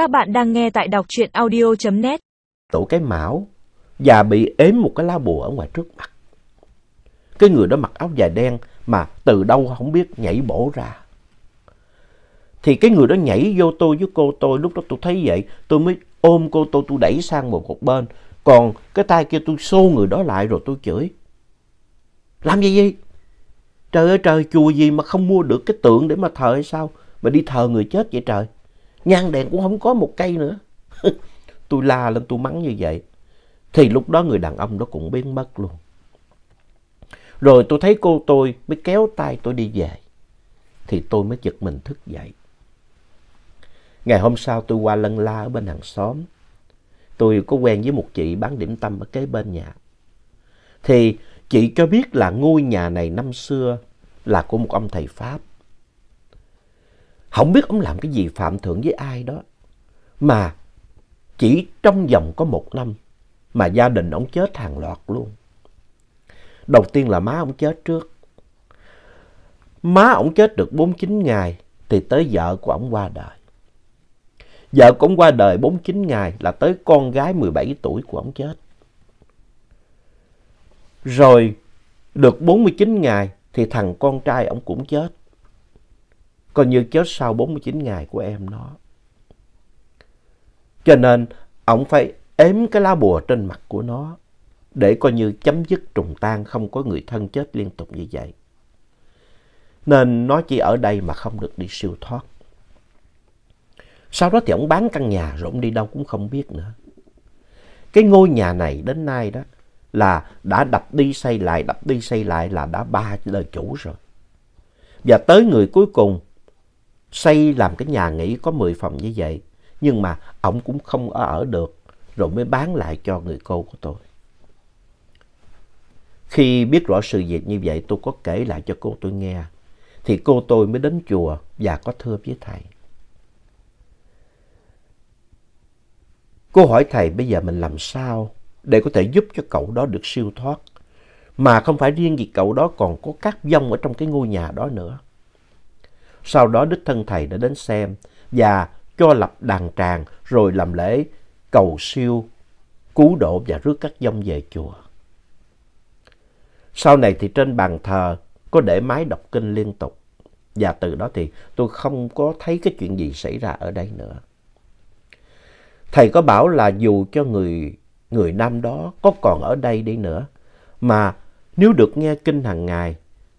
Các bạn đang nghe tại đọc truyện audio.net. Tổ cái mão và bị ếm một cái lá bùa ở ngoài trước mặt. Cái người đó mặc áo dài đen mà từ đâu không biết nhảy bổ ra. Thì cái người đó nhảy vô tôi với cô tôi, lúc đó tôi thấy vậy, tôi mới ôm cô tôi, tôi đẩy sang một một bên. Còn cái tay kia tôi xô người đó lại rồi tôi chửi. Làm gì vậy? Trời ơi trời, chùa gì mà không mua được cái tượng để mà thờ hay sao? Mà đi thờ người chết vậy trời. Nhang đèn cũng không có một cây nữa. tôi la lên, tôi mắng như vậy. Thì lúc đó người đàn ông đó cũng biến mất luôn. Rồi tôi thấy cô tôi mới kéo tay tôi đi về. Thì tôi mới giật mình thức dậy. Ngày hôm sau tôi qua lân la ở bên hàng xóm. Tôi có quen với một chị bán điểm tâm ở kế bên nhà. Thì chị cho biết là ngôi nhà này năm xưa là của một ông thầy Pháp. Không biết ông làm cái gì phạm thượng với ai đó. Mà chỉ trong vòng có một năm mà gia đình ông chết hàng loạt luôn. Đầu tiên là má ông chết trước. Má ông chết được 49 ngày thì tới vợ của ông qua đời. Vợ của ông qua đời 49 ngày là tới con gái 17 tuổi của ông chết. Rồi được 49 ngày thì thằng con trai ông cũng chết. Coi như chết sau 49 ngày của em nó. Cho nên ông phải ếm cái lá bùa trên mặt của nó để coi như chấm dứt trùng tan không có người thân chết liên tục như vậy. Nên nó chỉ ở đây mà không được đi siêu thoát. Sau đó thì ông bán căn nhà rồi ông đi đâu cũng không biết nữa. Cái ngôi nhà này đến nay đó là đã đập đi xây lại, đập đi xây lại là đã ba lời chủ rồi. Và tới người cuối cùng xây làm cái nhà nghỉ có 10 phòng như vậy. Nhưng mà ông cũng không ở được, rồi mới bán lại cho người cô của tôi. Khi biết rõ sự việc như vậy, tôi có kể lại cho cô tôi nghe. Thì cô tôi mới đến chùa và có thưa với thầy. Cô hỏi thầy, bây giờ mình làm sao để có thể giúp cho cậu đó được siêu thoát. Mà không phải riêng gì cậu đó còn có các vong ở trong cái ngôi nhà đó nữa. Sau đó đích thân thầy đã đến xem và cho lập đàn tràng rồi làm lễ cầu siêu, cứu độ và rước các dông về chùa. Sau này thì trên bàn thờ có để máy đọc kinh liên tục. Và từ đó thì tôi không có thấy cái chuyện gì xảy ra ở đây nữa. Thầy có bảo là dù cho người, người nam đó có còn ở đây đi nữa, mà nếu được nghe kinh hàng ngày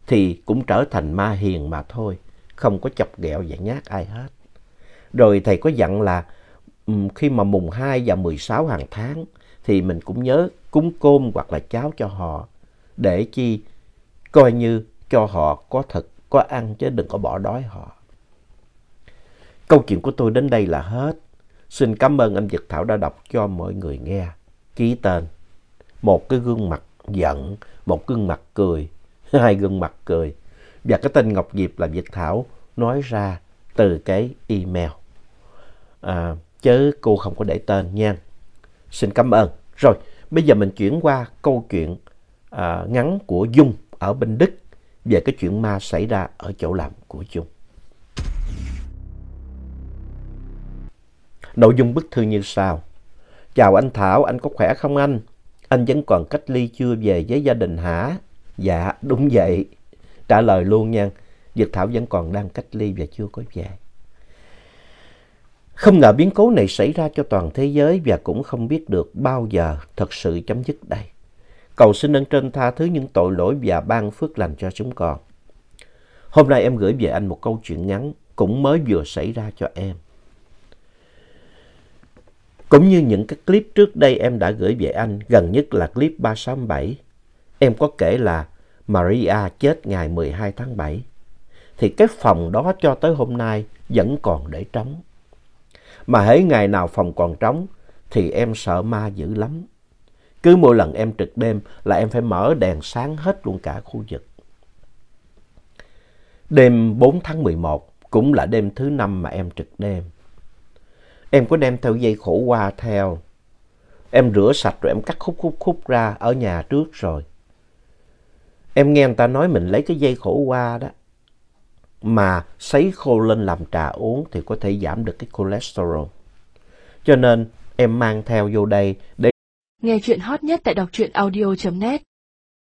thì cũng trở thành ma hiền mà thôi, không có chọc ghẹo và nhát ai hết. Rồi thầy có dặn là ừ, khi mà mùng 2 và 16 hàng tháng thì mình cũng nhớ cúng cơm hoặc là cháo cho họ để chi coi như cho họ có thực, có ăn chứ đừng có bỏ đói họ. Câu chuyện của tôi đến đây là hết. Xin cảm ơn anh Việt Thảo đã đọc cho mọi người nghe. Ký tên. Một cái gương mặt giận, một gương mặt cười, hai gương mặt cười. Và cái tên Ngọc Diệp là Việt Thảo nói ra từ cái email. À, chứ cô không có để tên nha. Xin cảm ơn. Rồi, bây giờ mình chuyển qua câu chuyện à, ngắn của Dung ở bên Đức về cái chuyện ma xảy ra ở chỗ làm của Dung. Nội dung bức thư như sau. Chào anh Thảo, anh có khỏe không anh? Anh vẫn còn cách ly chưa về với gia đình hả? Dạ, đúng vậy. Trả lời luôn nha. Dược Thảo vẫn còn đang cách ly và chưa có về. Không ngờ biến cố này xảy ra cho toàn thế giới và cũng không biết được bao giờ thật sự chấm dứt đây. Cầu xin ơn trên tha thứ những tội lỗi và ban phước lành cho chúng con. Hôm nay em gửi về anh một câu chuyện ngắn cũng mới vừa xảy ra cho em. Cũng như những cái clip trước đây em đã gửi về anh, gần nhất là clip 367. Em có kể là Maria chết ngày 12 tháng 7. Thì cái phòng đó cho tới hôm nay vẫn còn để trống. Mà hễ ngày nào phòng còn trống, thì em sợ ma dữ lắm. Cứ mỗi lần em trực đêm là em phải mở đèn sáng hết luôn cả khu vực. Đêm 4 tháng 11 cũng là đêm thứ năm mà em trực đêm. Em có đem theo dây khổ qua theo. Em rửa sạch rồi em cắt khúc khúc khúc ra ở nhà trước rồi. Em nghe người ta nói mình lấy cái dây khổ qua đó. Mà sấy khô lên làm trà uống thì có thể giảm được cái cholesterol. Cho nên em mang theo vô đây để Nghe chuyện hot nhất tại đọc truyện audio.net